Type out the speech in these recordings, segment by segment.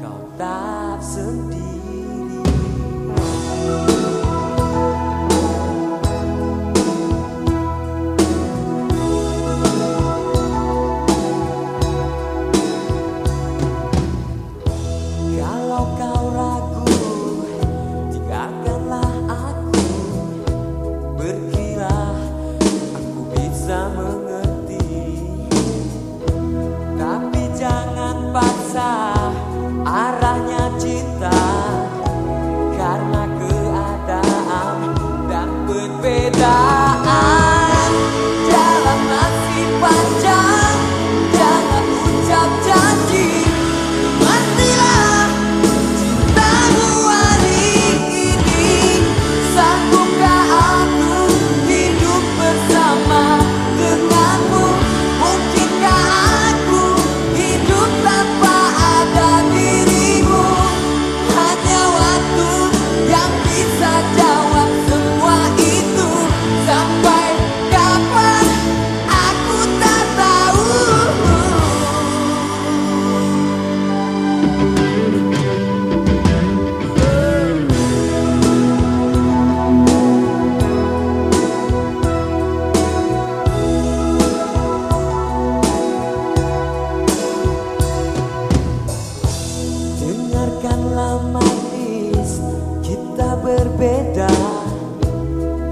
Kau tak sendiri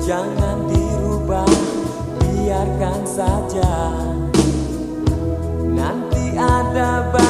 Jangan dirubah, biarkan saja Nanti ada Bahan.